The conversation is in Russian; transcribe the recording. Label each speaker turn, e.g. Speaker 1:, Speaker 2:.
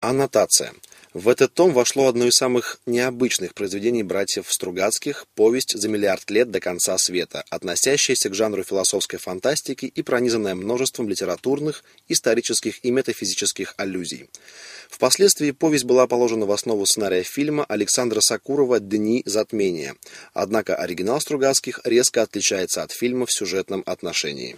Speaker 1: Аннотация. В этот том вошло одно из самых необычных произведений братьев Стругацких «Повесть за миллиард лет до конца света», относящаяся к жанру философской фантастики и пронизанная множеством литературных, исторических и метафизических аллюзий. Впоследствии повесть была положена в основу сценария фильма Александра Сакурова «Дни затмения». Однако оригинал Стругацких резко отличается от фильма в сюжетном отношении.